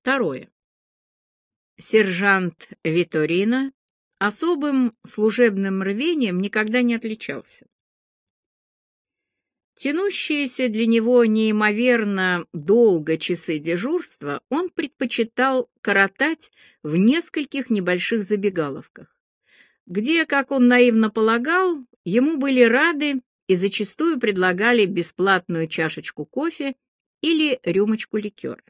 Второе. Сержант Виторина особым служебным рвением никогда не отличался. Тянущиеся для него неимоверно долго часы дежурства он предпочитал коротать в нескольких небольших забегаловках, где, как он наивно полагал, ему были рады и зачастую предлагали бесплатную чашечку кофе или рюмочку ликера.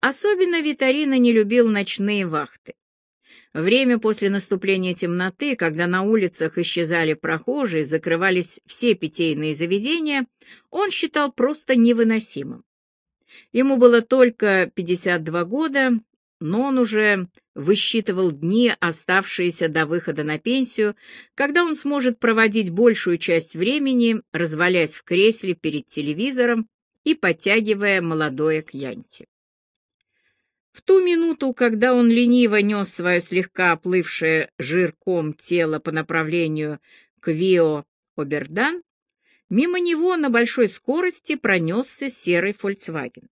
Особенно Витарина не любил ночные вахты. Время после наступления темноты, когда на улицах исчезали прохожие, закрывались все питейные заведения, он считал просто невыносимым. Ему было только 52 года, но он уже высчитывал дни, оставшиеся до выхода на пенсию, когда он сможет проводить большую часть времени, развалясь в кресле перед телевизором и подтягивая молодое кьянти. В ту минуту, когда он лениво нес свое слегка оплывшее жирком тело по направлению к Вио-Обердан, мимо него на большой скорости пронесся серый «Фольксваген».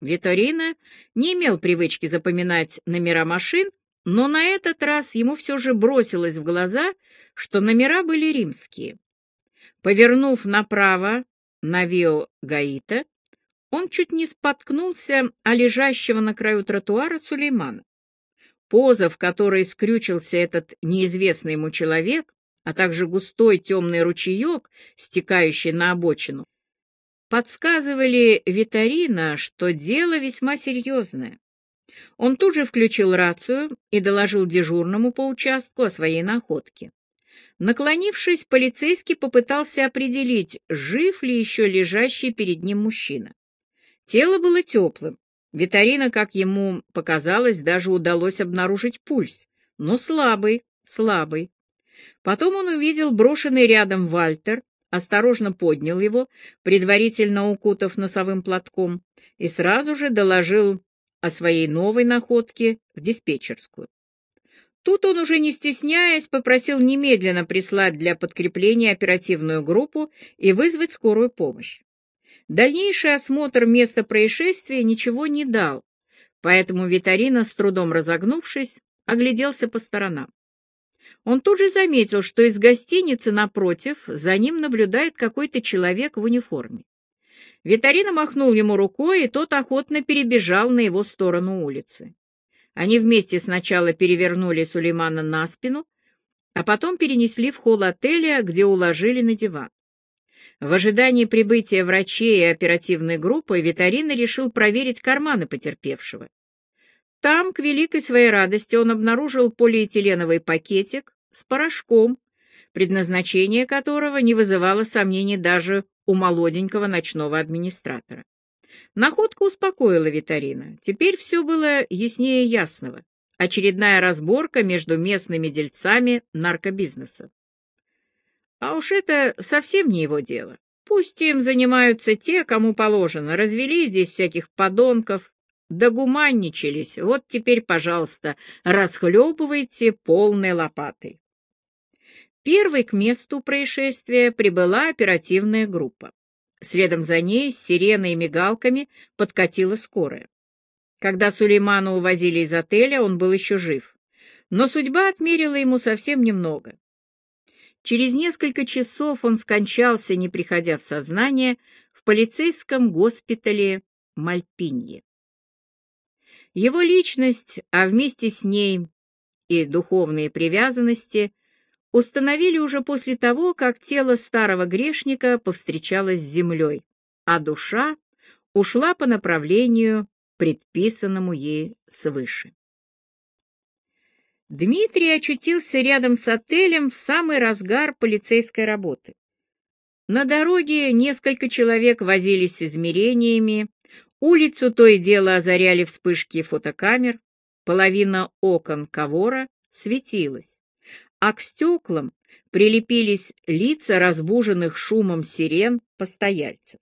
Виторина не имел привычки запоминать номера машин, но на этот раз ему все же бросилось в глаза, что номера были римские. Повернув направо на Вио Гаита, он чуть не споткнулся о лежащего на краю тротуара Сулеймана. Поза, в которой скрючился этот неизвестный ему человек, а также густой темный ручеек, стекающий на обочину, подсказывали Витарина, что дело весьма серьезное. Он тут же включил рацию и доложил дежурному по участку о своей находке. Наклонившись, полицейский попытался определить, жив ли еще лежащий перед ним мужчина. Тело было теплым. Витарина, как ему показалось, даже удалось обнаружить пульс, но слабый, слабый. Потом он увидел брошенный рядом Вальтер, осторожно поднял его, предварительно укутав носовым платком, и сразу же доложил о своей новой находке в диспетчерскую. Тут он уже не стесняясь попросил немедленно прислать для подкрепления оперативную группу и вызвать скорую помощь. Дальнейший осмотр места происшествия ничего не дал, поэтому Витарина, с трудом разогнувшись, огляделся по сторонам. Он тут же заметил, что из гостиницы напротив за ним наблюдает какой-то человек в униформе. Витарина махнул ему рукой, и тот охотно перебежал на его сторону улицы. Они вместе сначала перевернули Сулеймана на спину, а потом перенесли в холл отеля, где уложили на диван. В ожидании прибытия врачей и оперативной группы Витарина решил проверить карманы потерпевшего. Там, к великой своей радости, он обнаружил полиэтиленовый пакетик с порошком, предназначение которого не вызывало сомнений даже у молоденького ночного администратора. Находка успокоила Витарина. Теперь все было яснее ясного. Очередная разборка между местными дельцами наркобизнеса. А уж это совсем не его дело. Пусть им занимаются те, кому положено. Развели здесь всяких подонков, догуманничались. Вот теперь, пожалуйста, расхлебывайте полной лопатой. Первой к месту происшествия прибыла оперативная группа. Следом за ней с сиреной и мигалками подкатила скорая. Когда Сулеймана увозили из отеля, он был еще жив. Но судьба отмерила ему совсем немного. Через несколько часов он скончался, не приходя в сознание, в полицейском госпитале Мальпинье. Его личность, а вместе с ней и духовные привязанности установили уже после того, как тело старого грешника повстречалось с землей, а душа ушла по направлению, предписанному ей свыше. Дмитрий очутился рядом с отелем в самый разгар полицейской работы. На дороге несколько человек возились с измерениями, улицу то и дело озаряли вспышки фотокамер, половина окон ковора светилась, а к стеклам прилепились лица разбуженных шумом сирен постояльцев.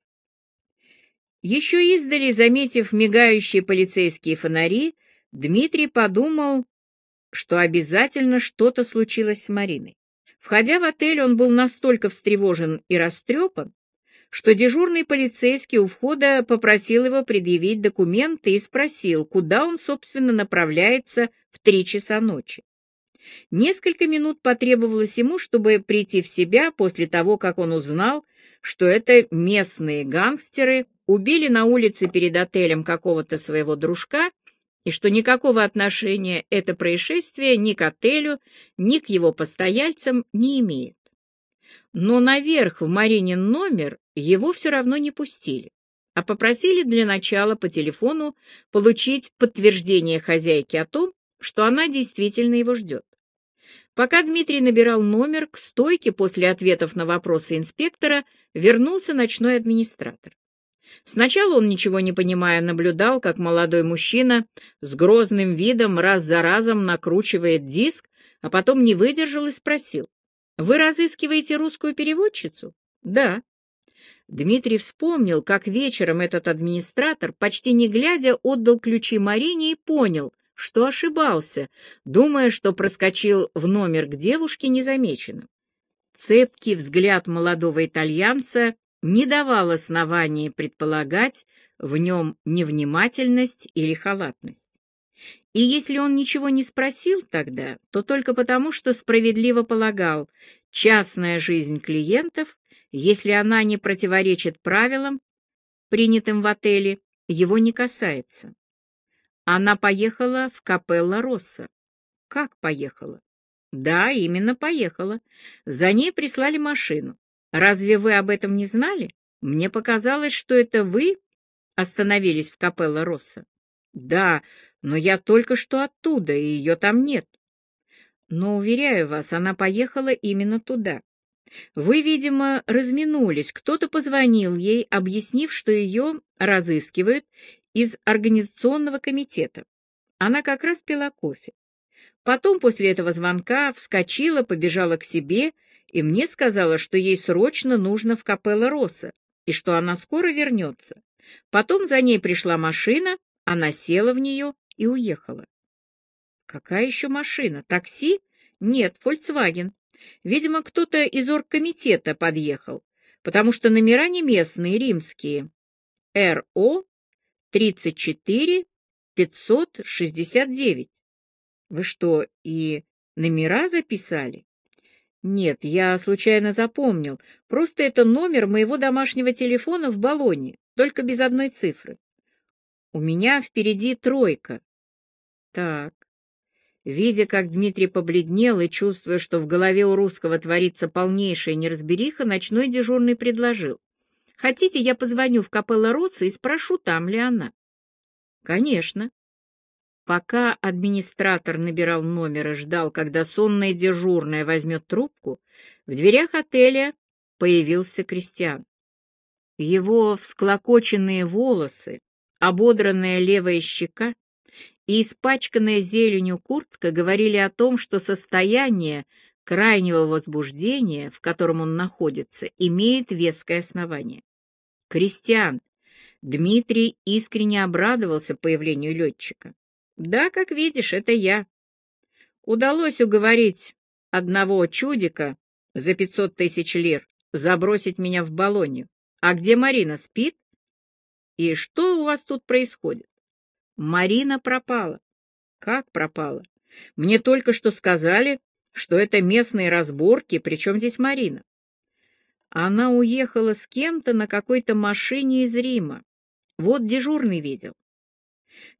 Еще издали, заметив мигающие полицейские фонари, Дмитрий подумал, что обязательно что-то случилось с Мариной. Входя в отель, он был настолько встревожен и растрепан, что дежурный полицейский у входа попросил его предъявить документы и спросил, куда он, собственно, направляется в три часа ночи. Несколько минут потребовалось ему, чтобы прийти в себя после того, как он узнал, что это местные гангстеры убили на улице перед отелем какого-то своего дружка и что никакого отношения это происшествие ни к отелю, ни к его постояльцам не имеет. Но наверх в Маринин номер его все равно не пустили, а попросили для начала по телефону получить подтверждение хозяйки о том, что она действительно его ждет. Пока Дмитрий набирал номер, к стойке после ответов на вопросы инспектора вернулся ночной администратор. Сначала он, ничего не понимая, наблюдал, как молодой мужчина с грозным видом раз за разом накручивает диск, а потом не выдержал и спросил. «Вы разыскиваете русскую переводчицу?» «Да». Дмитрий вспомнил, как вечером этот администратор, почти не глядя, отдал ключи Марине и понял, что ошибался, думая, что проскочил в номер к девушке незамеченным. Цепкий взгляд молодого итальянца не давал оснований предполагать в нем невнимательность или халатность. И если он ничего не спросил тогда, то только потому, что справедливо полагал, частная жизнь клиентов, если она не противоречит правилам, принятым в отеле, его не касается. Она поехала в Капелла Росса. Как поехала? Да, именно поехала. За ней прислали машину. Разве вы об этом не знали? Мне показалось, что это вы остановились в Капелла Росса. Да, но я только что оттуда, и ее там нет. Но, уверяю вас, она поехала именно туда. Вы, видимо, разминулись. Кто-то позвонил ей, объяснив, что ее разыскивают из организационного комитета. Она как раз пила кофе. Потом после этого звонка вскочила, побежала к себе и мне сказала, что ей срочно нужно в Капелло Росса и что она скоро вернется. Потом за ней пришла машина, она села в нее и уехала. Какая еще машина? Такси? Нет, Volkswagen. Видимо, кто-то из оргкомитета подъехал, потому что номера не местные, римские. РО 34 569. Вы что, и номера записали? Нет, я случайно запомнил. Просто это номер моего домашнего телефона в баллоне, только без одной цифры. У меня впереди тройка. Так. Видя, как Дмитрий побледнел и чувствуя, что в голове у русского творится полнейшая неразбериха, ночной дежурный предложил. «Хотите, я позвоню в капелло Росса и спрошу, там ли она?» «Конечно». Пока администратор набирал номер и ждал, когда сонная дежурная возьмет трубку, в дверях отеля появился Кристиан. Его всклокоченные волосы, ободранная левая щека и испачканная зеленью куртка говорили о том, что состояние крайнего возбуждения, в котором он находится, имеет веское основание. Кристиан, Дмитрий искренне обрадовался появлению летчика. Да, как видишь, это я. Удалось уговорить одного чудика за пятьсот тысяч лир забросить меня в баллонию. А где Марина, спит? И что у вас тут происходит? Марина пропала. Как пропала? Мне только что сказали, что это местные разборки, причем здесь Марина. Она уехала с кем-то на какой-то машине из Рима. Вот дежурный видел.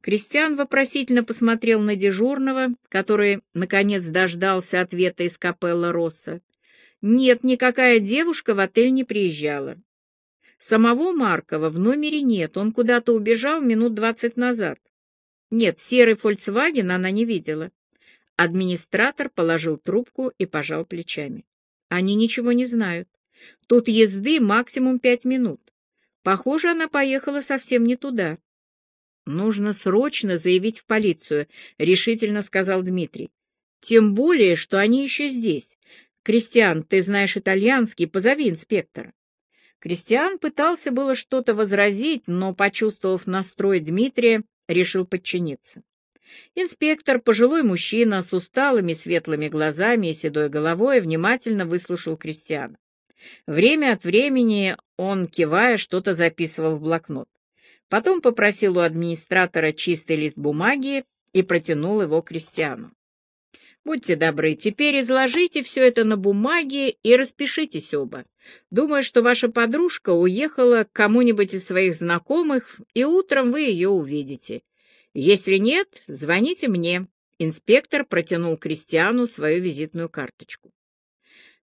Кристиан вопросительно посмотрел на дежурного, который, наконец, дождался ответа из капелла Росса. Нет, никакая девушка в отель не приезжала. Самого Маркова в номере нет, он куда-то убежал минут двадцать назад. Нет, серый «Фольксваген» она не видела. Администратор положил трубку и пожал плечами. Они ничего не знают. Тут езды максимум пять минут. Похоже, она поехала совсем не туда. «Нужно срочно заявить в полицию», — решительно сказал Дмитрий. «Тем более, что они еще здесь. Кристиан, ты знаешь итальянский, позови инспектора». Кристиан пытался было что-то возразить, но, почувствовав настрой Дмитрия, решил подчиниться. Инспектор, пожилой мужчина с усталыми светлыми глазами и седой головой, внимательно выслушал Кристиана. Время от времени он, кивая, что-то записывал в блокнот. Потом попросил у администратора чистый лист бумаги и протянул его Кристиану. Будьте добры, теперь изложите все это на бумаге и распишитесь оба. Думаю, что ваша подружка уехала к кому-нибудь из своих знакомых, и утром вы ее увидите. Если нет, звоните мне. Инспектор протянул Кристиану свою визитную карточку.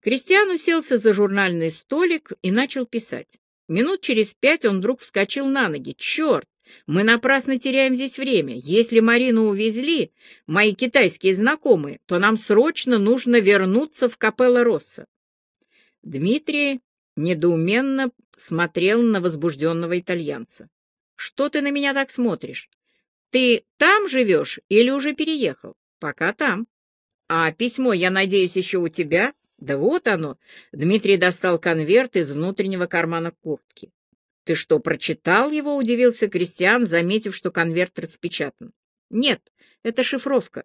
Кристиан уселся за журнальный столик и начал писать. Минут через пять он вдруг вскочил на ноги. «Черт! Мы напрасно теряем здесь время. Если Марину увезли, мои китайские знакомые, то нам срочно нужно вернуться в Капелло Росса. Дмитрий недоуменно смотрел на возбужденного итальянца. «Что ты на меня так смотришь? Ты там живешь или уже переехал? Пока там. А письмо, я надеюсь, еще у тебя? Да вот оно. Дмитрий достал конверт из внутреннего кармана куртки. «Ты что, прочитал его?» — удивился Кристиан, заметив, что конверт распечатан. «Нет, это шифровка.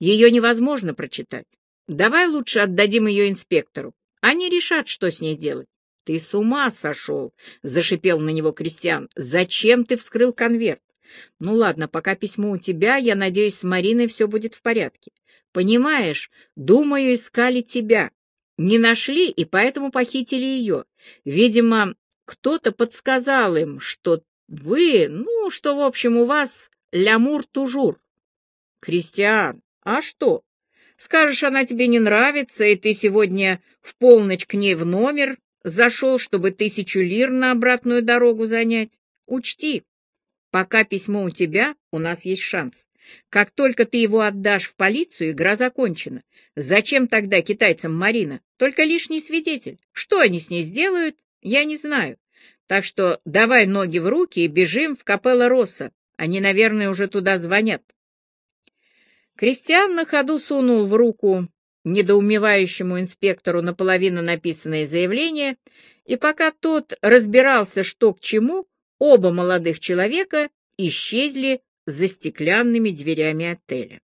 Ее невозможно прочитать. Давай лучше отдадим ее инспектору. Они решат, что с ней делать». «Ты с ума сошел!» — зашипел на него Кристиан. «Зачем ты вскрыл конверт? Ну ладно, пока письмо у тебя, я надеюсь, с Мариной все будет в порядке. Понимаешь, думаю, искали тебя. Не нашли и поэтому похитили ее. Видимо, кто-то подсказал им, что вы, ну, что, в общем, у вас лямур-тужур. Кристиан, а что? Скажешь, она тебе не нравится, и ты сегодня в полночь к ней в номер зашел, чтобы тысячу лир на обратную дорогу занять? Учти, пока письмо у тебя, у нас есть шанс. Как только ты его отдашь в полицию, игра закончена. Зачем тогда китайцам Марина? Только лишний свидетель. Что они с ней сделают, я не знаю. Так что давай ноги в руки и бежим в капелла Росса. Они, наверное, уже туда звонят. Кристиан на ходу сунул в руку недоумевающему инспектору наполовину написанное заявление, и пока тот разбирался, что к чему, оба молодых человека исчезли за стеклянными дверями отеля.